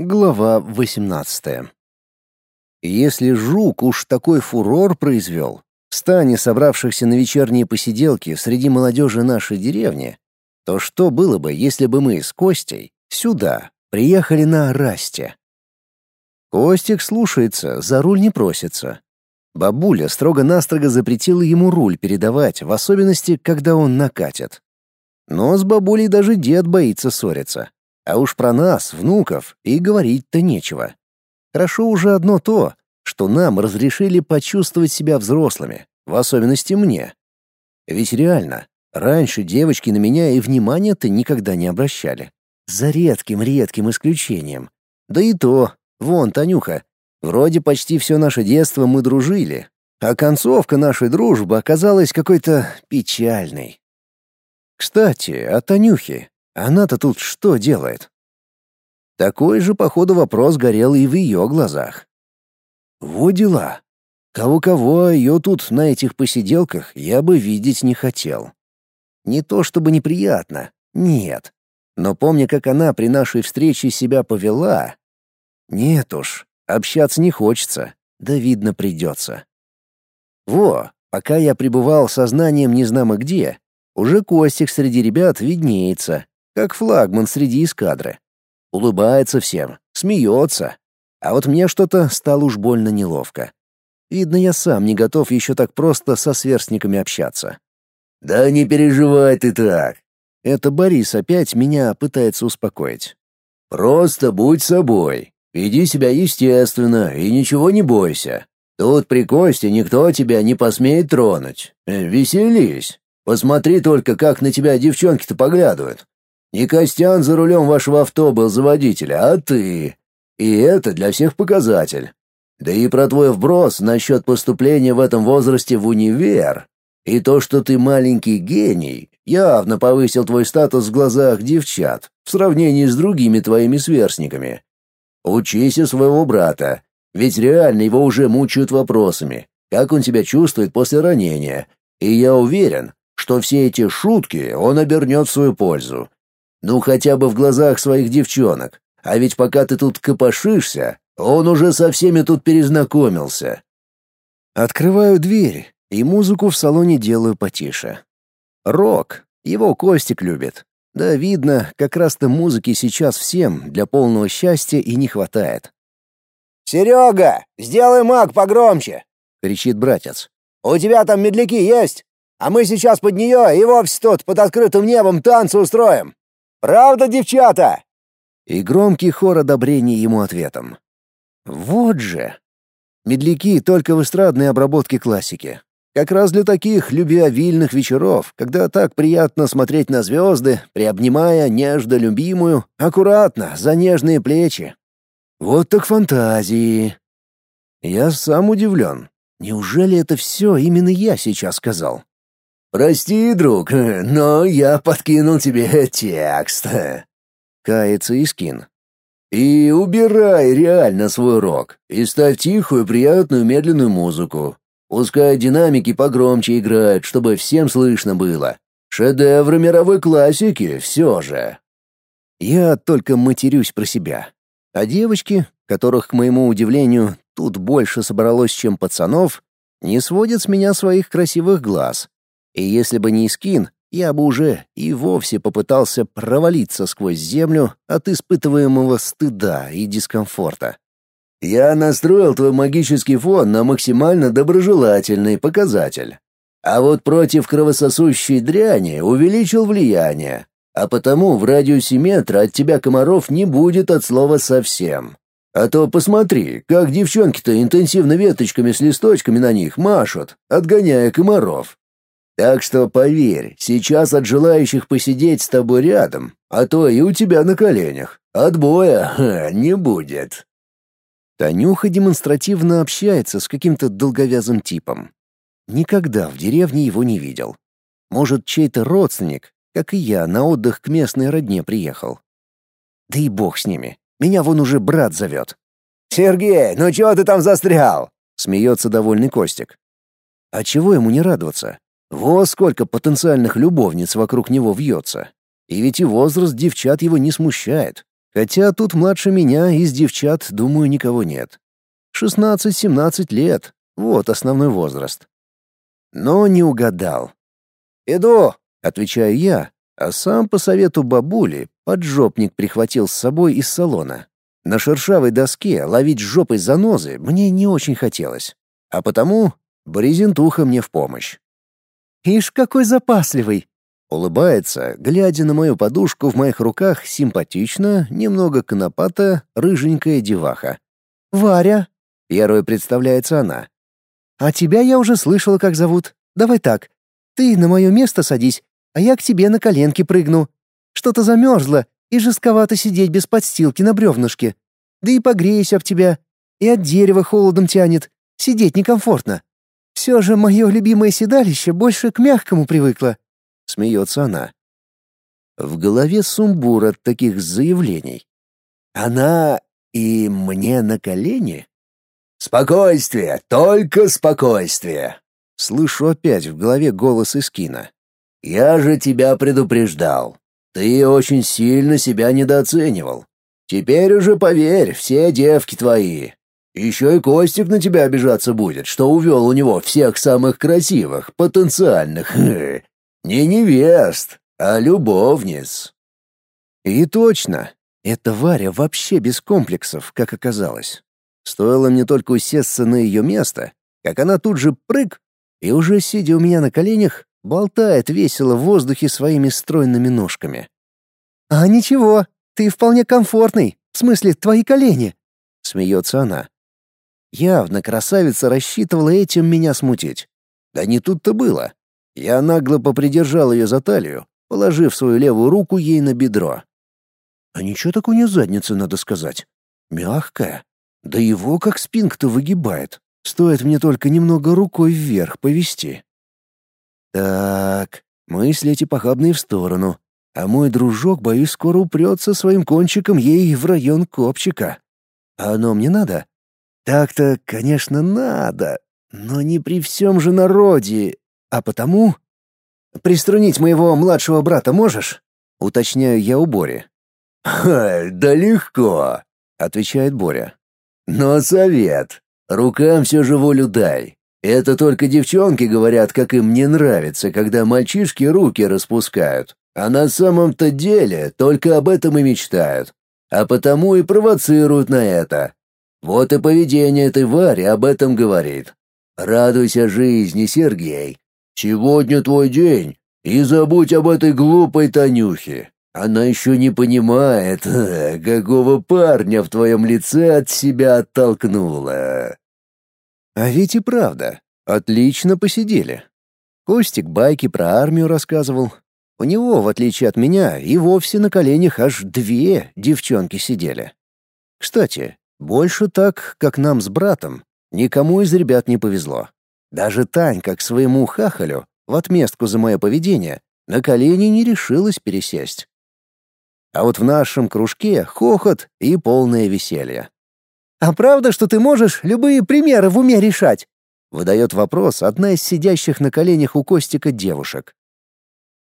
Глава 18. Если жук уж такой фурор произвел в стане собравшихся на вечерние посиделки среди молодежи нашей деревни, то что было бы, если бы мы с Костей сюда приехали на Расте? Костик слушается, за руль не просится. Бабуля строго-настрого запретила ему руль передавать, в особенности, когда он накатит. Но с бабулей даже дед боится ссориться. А уж про нас, внуков, и говорить-то нечего. Хорошо уже одно то, что нам разрешили почувствовать себя взрослыми, в особенности мне. Ведь реально, раньше девочки на меня и внимания-то никогда не обращали. За редким-редким исключением. Да и то, вон, Танюха, вроде почти все наше детство мы дружили, а концовка нашей дружбы оказалась какой-то печальной. Кстати, о Танюхе. Она-то тут что делает? Такой же, походу, вопрос горел и в ее глазах. Во дела. Кого-кого, ее тут на этих посиделках я бы видеть не хотел. Не то чтобы неприятно, нет. Но помня, как она при нашей встрече себя повела... Нет уж, общаться не хочется, да видно придется. Во, пока я пребывал сознанием незнамо где, уже Костик среди ребят виднеется, как флагман среди эскадры. Улыбается всем, смеется. А вот мне что-то стало уж больно неловко. Видно, я сам не готов еще так просто со сверстниками общаться. «Да не переживай ты так!» Это Борис опять меня пытается успокоить. «Просто будь собой. Веди себя естественно и ничего не бойся. Тут при Косте никто тебя не посмеет тронуть. Веселись. Посмотри только, как на тебя девчонки-то поглядывают. Не Костян за рулем вашего авто был за водителя, а ты. И это для всех показатель. Да и про твой вброс насчет поступления в этом возрасте в универ. И то, что ты маленький гений, явно повысил твой статус в глазах девчат в сравнении с другими твоими сверстниками. Учись у своего брата, ведь реально его уже мучают вопросами, как он себя чувствует после ранения. И я уверен, что все эти шутки он обернет в свою пользу ну хотя бы в глазах своих девчонок. А ведь пока ты тут копошишься, он уже со всеми тут перезнакомился. Открываю дверь и музыку в салоне делаю потише. Рок. Его Костик любит. Да, видно, как раз-то музыки сейчас всем для полного счастья и не хватает. «Серега, сделай маг погромче!» — кричит братец. «У тебя там медляки есть? А мы сейчас под нее и вовсе тут под открытым небом танцы устроим!» Правда, девчата?» И громкий хор одобрения ему ответом. «Вот же!» Медляки только в эстрадной обработке классики. Как раз для таких любвеобильных вечеров, когда так приятно смотреть на звезды, приобнимая нежно любимую, аккуратно, за нежные плечи. Вот так фантазии. Я сам удивлен. Неужели это все именно я сейчас сказал? «Прости, друг, но я подкинул тебе текст», — кается Искин. «И убирай реально свой рок, и ставь тихую, приятную, медленную музыку. Пускай динамики погромче играют, чтобы всем слышно было. Шедевры мировой классики все же». Я только матерюсь про себя. А девочки, которых, к моему удивлению, тут больше собралось, чем пацанов, не сводят с меня своих красивых глаз и если бы не Искин, я бы уже и вовсе попытался провалиться сквозь землю от испытываемого стыда и дискомфорта. «Я настроил твой магический фон на максимально доброжелательный показатель. А вот против кровососущей дряни увеличил влияние, а потому в радиусе метра от тебя комаров не будет от слова совсем. А то посмотри, как девчонки-то интенсивно веточками с листочками на них машут, отгоняя комаров. Так что поверь, сейчас от желающих посидеть с тобой рядом, а то и у тебя на коленях, отбоя ха, не будет. Танюха демонстративно общается с каким-то долговязым типом. Никогда в деревне его не видел. Может, чей-то родственник, как и я, на отдых к местной родне приехал. Да и бог с ними. Меня вон уже брат зовет. «Сергей, ну чего ты там застрял?» — смеется довольный Костик. А чего ему не радоваться? Во сколько потенциальных любовниц вокруг него вьется. И ведь и возраст девчат его не смущает. Хотя тут младше меня из девчат, думаю, никого нет. 16-17 лет — вот основной возраст. Но не угадал. «Иду!» — отвечаю я, а сам по совету бабули поджопник прихватил с собой из салона. На шершавой доске ловить жопой занозы мне не очень хотелось, а потому брезентуха мне в помощь. «Ишь, какой запасливый!» Улыбается, глядя на мою подушку в моих руках симпатично, немного конопата, рыженькая деваха. «Варя!» — первой представляется она. «А тебя я уже слышала, как зовут. Давай так. Ты на мое место садись, а я к тебе на коленки прыгну. Что-то замерзло, и жестковато сидеть без подстилки на бревнышке. Да и погреюсь об тебя, и от дерева холодом тянет. Сидеть некомфортно. Все же мое любимое седалище больше к мягкому привыкло смеется она. В голове сумбур от таких заявлений. Она и мне на колени? Спокойствие, только спокойствие. Слышу опять в голове голос Искина. Я же тебя предупреждал. Ты очень сильно себя недооценивал. Теперь уже поверь, все девки твои. Еще и Костик на тебя обижаться будет, что увел у него всех самых красивых, потенциальных, Не невест, а любовниц. И точно, эта Варя вообще без комплексов, как оказалось. Стоило мне только усесться на ее место, как она тут же прыг, и уже сидя у меня на коленях, болтает весело в воздухе своими стройными ножками. «А ничего, ты вполне комфортный, в смысле твои колени», — смеется она. Явно красавица рассчитывала этим меня смутить. Да не тут-то было. Я нагло попридержал ее за талию, положив свою левую руку ей на бедро. А ничего такой не задница, надо сказать. Мягкая. Да его как спинка-то выгибает. Стоит мне только немного рукой вверх повести. Так, мысли эти похабные в сторону. А мой дружок, боюсь, скоро упрется своим кончиком ей в район копчика. А оно мне надо? Так-то, конечно, надо, но не при всем же народе, а потому... «Приструнить моего младшего брата можешь?» — уточняю я у Бори. «Ха, да легко», — отвечает Боря. «Но совет. Рукам все же волю дай. Это только девчонки говорят, как им не нравится, когда мальчишки руки распускают. А на самом-то деле только об этом и мечтают. А потому и провоцируют на это. Вот и поведение этой Вари об этом говорит. Радуйся жизни, Сергей. Сегодня твой день, и забудь об этой глупой Танюхе. Она еще не понимает, какого парня в твоем лице от себя оттолкнула». А ведь и правда, отлично посидели. Костик байки про армию рассказывал. У него, в отличие от меня, и вовсе на коленях аж две девчонки сидели. Кстати, больше так, как нам с братом, никому из ребят не повезло. Даже Танька к своему хахалю, в отместку за мое поведение, на колени не решилась пересесть. А вот в нашем кружке хохот и полное веселье. «А правда, что ты можешь любые примеры в уме решать?» — выдает вопрос одна из сидящих на коленях у Костика девушек.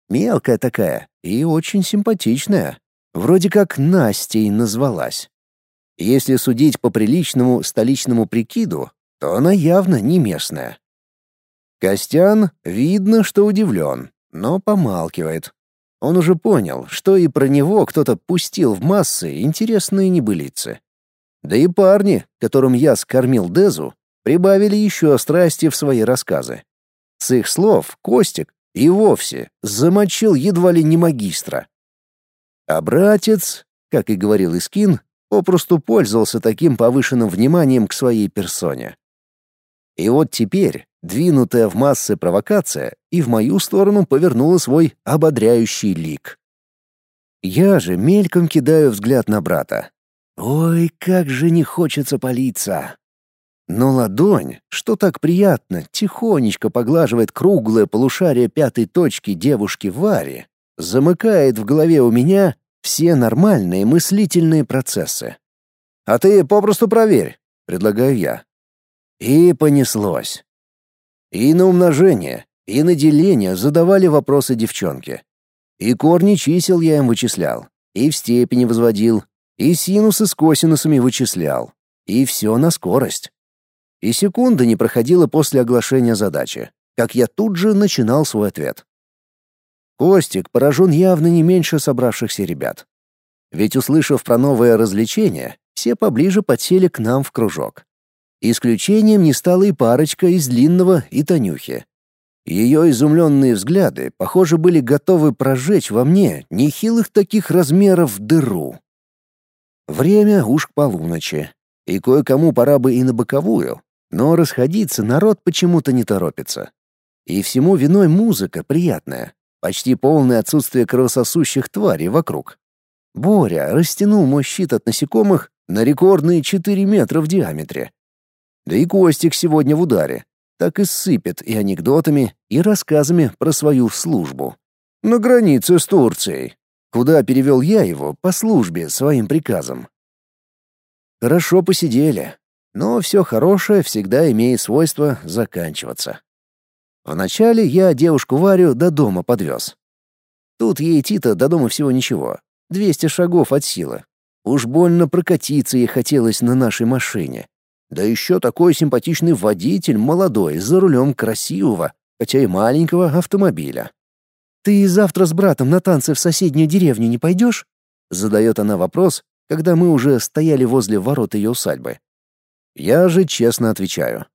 Мелкая такая и очень симпатичная. Вроде как Настей назвалась. Если судить по приличному столичному прикиду, то она явно не местная. Костян видно, что удивлен, но помалкивает. Он уже понял, что и про него кто-то пустил в массы интересные небылицы. Да и парни, которым я скормил Дезу, прибавили еще страсти в свои рассказы. С их слов Костик и вовсе замочил едва ли не магистра. А братец, как и говорил Искин, попросту пользовался таким повышенным вниманием к своей персоне. И вот теперь Двинутая в массы провокация и в мою сторону повернула свой ободряющий лик. Я же мельком кидаю взгляд на брата. Ой, как же не хочется палиться. Но ладонь, что так приятно, тихонечко поглаживает круглое полушарие пятой точки девушки Вари, замыкает в голове у меня все нормальные мыслительные процессы. «А ты попросту проверь», — предлагаю я. И понеслось. И на умножение, и на деление задавали вопросы девчонки. И корни чисел я им вычислял, и в степени возводил, И синусы с косинусами вычислял. И все на скорость. И секунды не проходило после оглашения задачи, как я тут же начинал свой ответ. Костик поражен явно не меньше собравшихся ребят. Ведь, услышав про новое развлечение, все поближе подсели к нам в кружок. Исключением не стала и парочка из Длинного и Танюхи. Ее изумленные взгляды, похоже, были готовы прожечь во мне нехилых таких размеров дыру. Время уж к полуночи, и кое-кому пора бы и на боковую, но расходиться народ почему-то не торопится. И всему виной музыка приятная, почти полное отсутствие кровососущих тварей вокруг. Боря растянул мой щит от насекомых на рекордные 4 метра в диаметре. Да и Костик сегодня в ударе. Так и сыпет и анекдотами, и рассказами про свою службу. На границе с Турцией, куда перевел я его по службе своим приказом. Хорошо посидели, но все хорошее всегда имеет свойство заканчиваться. Вначале я девушку Варю до дома подвез. Тут ей Тита до дома всего ничего, 200 шагов от силы. Уж больно прокатиться ей хотелось на нашей машине. Да еще такой симпатичный водитель, молодой, за рулем красивого, хотя и маленького автомобиля. «Ты завтра с братом на танцы в соседнюю деревню не пойдешь?» Задает она вопрос, когда мы уже стояли возле ворот ее усадьбы. Я же честно отвечаю.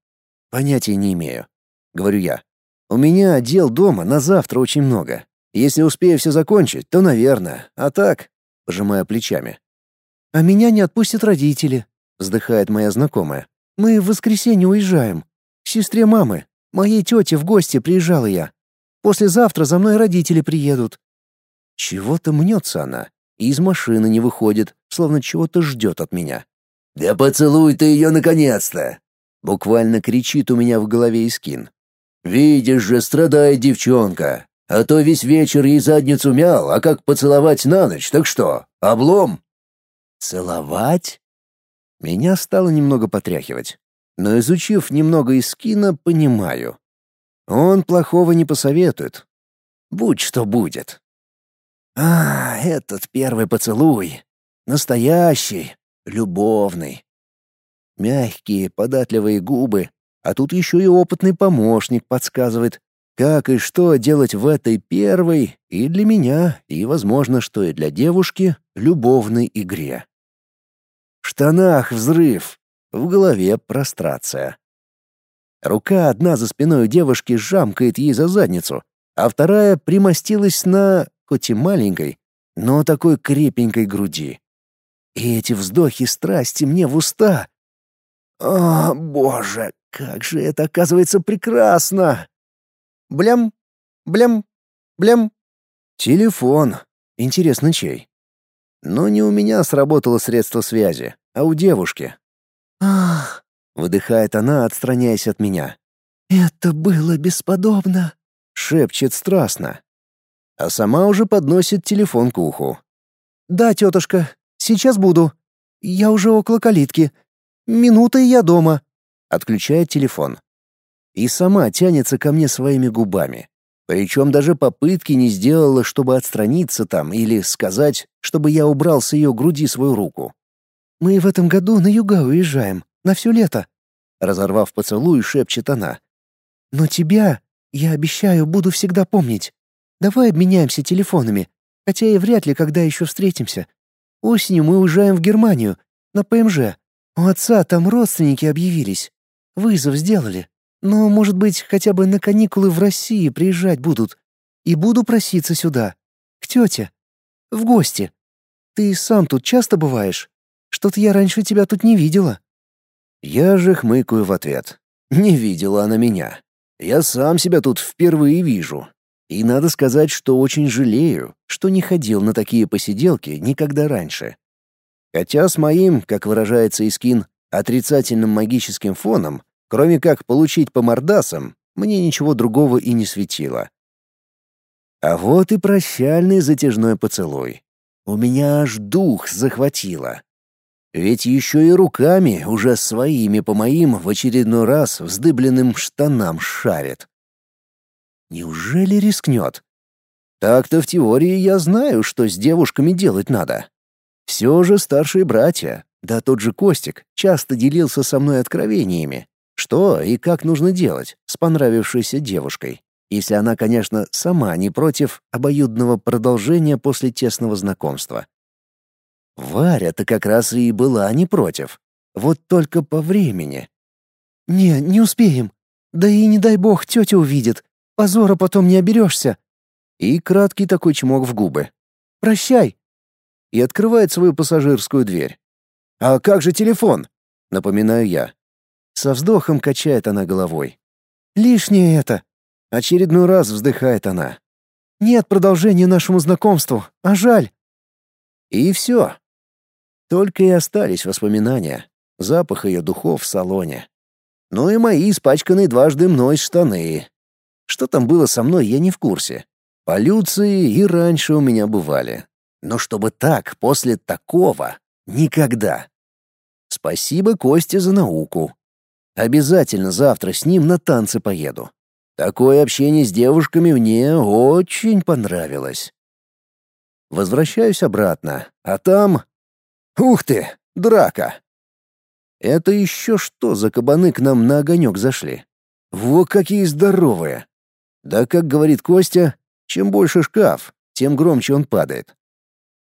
«Понятия не имею», — говорю я. «У меня дел дома на завтра очень много. Если успею все закончить, то, наверное. А так...» — пожимая плечами. «А меня не отпустят родители», — вздыхает моя знакомая. «Мы в воскресенье уезжаем. К сестре мамы. Моей тете в гости приезжала я. Послезавтра за мной родители приедут». Чего-то мнется она и из машины не выходит, словно чего-то ждет от меня. «Да поцелуй ты ее наконец-то!» Буквально кричит у меня в голове Искин. «Видишь же, страдает девчонка. А то весь вечер ей задницу мял, а как поцеловать на ночь, так что, облом?» «Целовать?» Меня стало немного потряхивать. Но изучив немного Искина, понимаю. Он плохого не посоветует. Будь что будет. А, этот первый поцелуй. Настоящий, любовный. Мягкие, податливые губы, а тут еще и опытный помощник подсказывает, как и что делать в этой первой и для меня, и, возможно, что и для девушки, любовной игре. В штанах взрыв, в голове прострация. Рука одна за спиной девушки жамкает ей за задницу, а вторая примостилась на, хоть и маленькой, но такой крепенькой груди. И эти вздохи страсти мне в уста. О, боже, как же это оказывается прекрасно! Блям, блям, блям. Телефон. Интересно, чей? Но не у меня сработало средство связи, а у девушки. Ах, выдыхает она, отстраняясь от меня. Это было бесподобно, шепчет страстно. А сама уже подносит телефон к уху. Да, тетушка, Сейчас буду. Я уже около калитки. Минута, и я дома. Отключает телефон. И сама тянется ко мне своими губами. Причем даже попытки не сделала, чтобы отстраниться там или сказать, чтобы я убрал с ее груди свою руку. «Мы в этом году на юга уезжаем, на все лето», — разорвав поцелуй, шепчет она. «Но тебя, я обещаю, буду всегда помнить. Давай обменяемся телефонами, хотя и вряд ли когда еще встретимся. Осенью мы уезжаем в Германию, на ПМЖ. У отца там родственники объявились. Вызов сделали. Но, может быть, хотя бы на каникулы в России приезжать будут. И буду проситься сюда. К тете. В гости. Ты сам тут часто бываешь? Что-то я раньше тебя тут не видела». Я же хмыкаю в ответ. Не видела она меня. Я сам себя тут впервые вижу. И надо сказать, что очень жалею, что не ходил на такие посиделки никогда раньше. Хотя с моим, как выражается Искин, отрицательным магическим фоном, кроме как получить по мордасам, мне ничего другого и не светило. А вот и прощальный затяжной поцелуй. У меня аж дух захватило. Ведь еще и руками, уже своими по моим, в очередной раз вздыбленным штанам шарит. Неужели рискнет? Так-то в теории я знаю, что с девушками делать надо. Все же старшие братья, да тот же Костик, часто делился со мной откровениями, что и как нужно делать с понравившейся девушкой, если она, конечно, сама не против обоюдного продолжения после тесного знакомства. Варя-то как раз и была не против. Вот только по времени. «Не, не успеем. Да и не дай бог тетя увидит. Позора потом не оберешься». И краткий такой чмок в губы. «Прощай». И открывает свою пассажирскую дверь. «А как же телефон?» — напоминаю я. Со вздохом качает она головой. «Лишнее это!» Очередной раз вздыхает она. «Нет продолжения нашему знакомству, а жаль!» И все. Только и остались воспоминания. Запах ее духов в салоне. Ну и мои испачканные дважды мной штаны. Что там было со мной, я не в курсе. Полюции и раньше у меня бывали. Но чтобы так, после такого, никогда. Спасибо Косте за науку. Обязательно завтра с ним на танцы поеду. Такое общение с девушками мне очень понравилось. Возвращаюсь обратно, а там... Ух ты, драка! Это еще что за кабаны к нам на огонек зашли? Вот какие здоровые! Да, как говорит Костя, чем больше шкаф, тем громче он падает.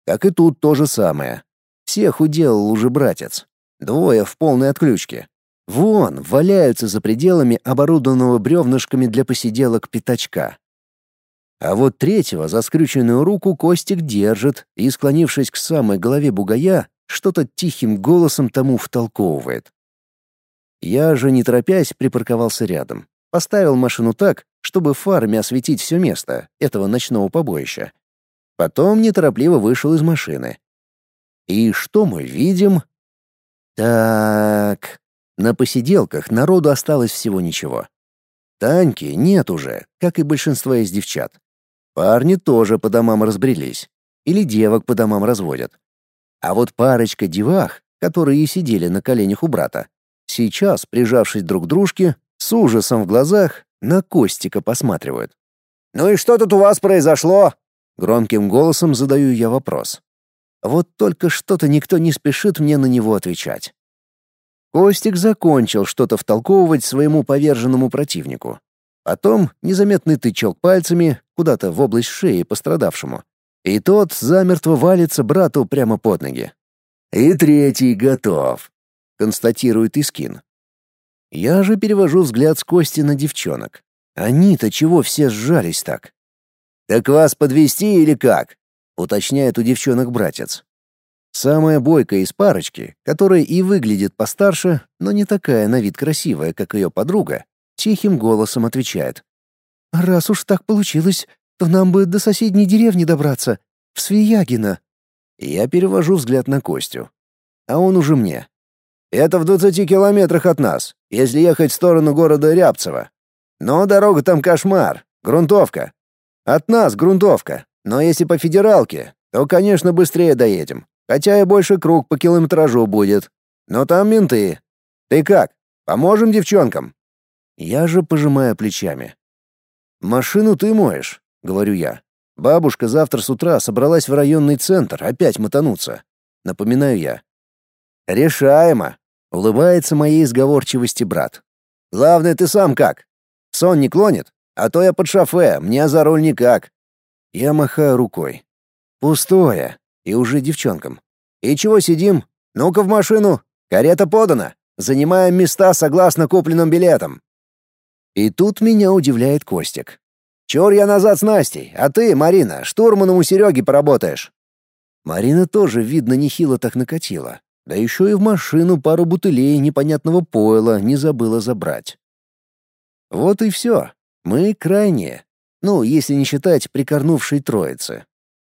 Как и тут то же самое. Всех уделал уже братец. Двое в полной отключке. Вон, валяются за пределами оборудованного бревнышками для посиделок пятачка. А вот третьего за скрюченную руку Костик держит и, склонившись к самой голове бугая, что-то тихим голосом тому втолковывает. Я же, не торопясь, припарковался рядом. Поставил машину так, чтобы фарами осветить все место этого ночного побоища. Потом неторопливо вышел из машины. И что мы видим? Так, на посиделках народу осталось всего ничего. Таньки нет уже, как и большинство из девчат. Парни тоже по домам разбрелись. Или девок по домам разводят. А вот парочка девах, которые и сидели на коленях у брата, сейчас, прижавшись друг к дружке, с ужасом в глазах, на Костика посматривают. «Ну и что тут у вас произошло?» Громким голосом задаю я вопрос. Вот только что-то никто не спешит мне на него отвечать. Костик закончил что-то втолковывать своему поверженному противнику. Потом незаметный тычок пальцами куда-то в область шеи пострадавшему. И тот замертво валится брату прямо под ноги. «И третий готов», — констатирует Искин. Я же перевожу взгляд с Кости на девчонок. Они-то чего все сжались так? «Так вас подвести или как?» — уточняет у девчонок братец. Самая бойкая из парочки, которая и выглядит постарше, но не такая на вид красивая, как ее подруга, тихим голосом отвечает. «Раз уж так получилось, то нам бы до соседней деревни добраться, в Свиягино». Я перевожу взгляд на Костю. А он уже мне. «Это в двадцати километрах от нас, если ехать в сторону города Рябцево. Но дорога там кошмар, грунтовка. От нас грунтовка, но если по федералке, то, конечно, быстрее доедем. Хотя и больше круг по километражу будет. Но там менты. Ты как? Поможем девчонкам?» Я же пожимаю плечами. «Машину ты моешь», — говорю я. «Бабушка завтра с утра собралась в районный центр опять мотануться». Напоминаю я. «Решаемо», — улыбается моей сговорчивости брат. «Главное, ты сам как? Сон не клонит? А то я под шофе, мне за руль никак». Я махаю рукой. «Пустое и уже девчонкам. «И чего сидим? Ну-ка в машину! Карета подана! Занимаем места согласно купленным билетам!» И тут меня удивляет Костик. «Чур я назад с Настей, а ты, Марина, штурманом у Сереги поработаешь!» Марина тоже, видно, нехило так накатила. Да еще и в машину пару бутылей непонятного пойла не забыла забрать. Вот и все. Мы крайние. Ну, если не считать прикорнувшей троицы.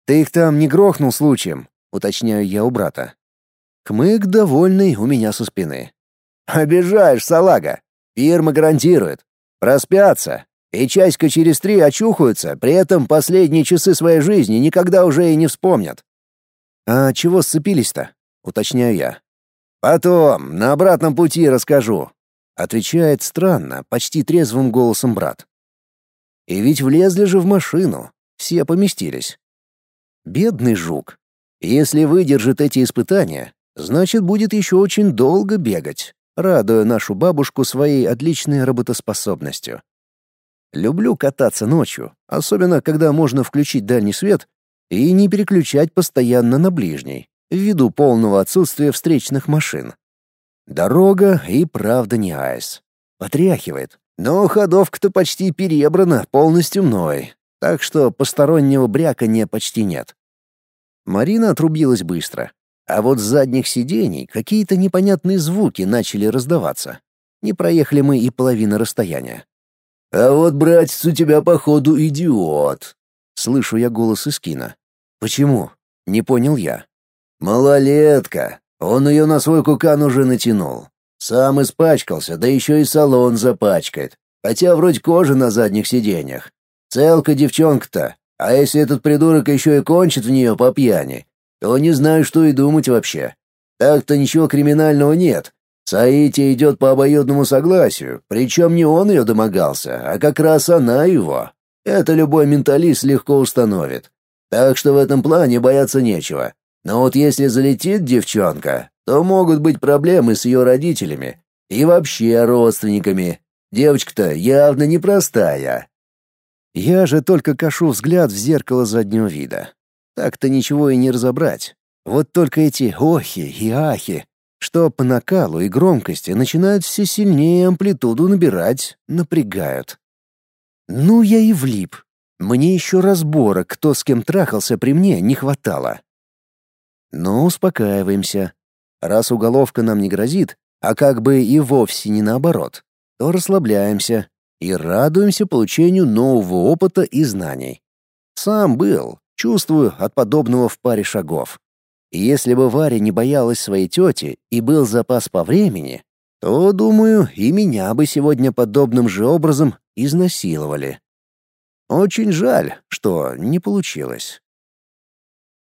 «Ты их там не грохнул случаем?» — уточняю я у брата. Хмык довольный у меня со спины. «Обижаешь, салага! Фирма гарантирует. Проспятся, и часика через три очухаются, при этом последние часы своей жизни никогда уже и не вспомнят». «А чего сцепились-то?» — уточняю я. «Потом, на обратном пути расскажу», — отвечает странно, почти трезвым голосом брат. И ведь влезли же в машину, все поместились. Бедный жук. Если выдержит эти испытания, значит, будет еще очень долго бегать, радуя нашу бабушку своей отличной работоспособностью. Люблю кататься ночью, особенно когда можно включить дальний свет и не переключать постоянно на ближний, ввиду полного отсутствия встречных машин. Дорога и правда не айс. Потряхивает, но ходовка-то почти перебрана полностью мной, так что постороннего брякания почти нет. Марина отрубилась быстро, а вот с задних сидений какие-то непонятные звуки начали раздаваться. Не проехали мы и половины расстояния. «А вот, братец, у тебя, походу, идиот!» Слышу я голос из кино. «Почему?» — не понял я. «Малолетка. Он ее на свой кукан уже натянул. Сам испачкался, да еще и салон запачкает. Хотя вроде кожи на задних сиденьях. Целка девчонка-то. А если этот придурок еще и кончит в нее по пьяни, то не знаю, что и думать вообще. Так-то ничего криминального нет. Саити идет по обоюдному согласию, причем не он ее домогался, а как раз она его. Это любой менталист легко установит. Так что в этом плане бояться нечего. Но вот если залетит девчонка, то могут быть проблемы с ее родителями и вообще родственниками. Девочка-то явно непростая. Я же только кашу взгляд в зеркало заднего вида. Так-то ничего и не разобрать. Вот только эти охи и ахи, что по накалу и громкости начинают все сильнее амплитуду набирать, напрягают. Ну, я и влип. Мне еще разбора, кто с кем трахался при мне, не хватало. Но успокаиваемся. Раз уголовка нам не грозит, а как бы и вовсе не наоборот, то расслабляемся и радуемся получению нового опыта и знаний. Сам был, чувствую от подобного в паре шагов. И если бы Варя не боялась своей тети и был запас по времени, то, думаю, и меня бы сегодня подобным же образом изнасиловали. Очень жаль, что не получилось.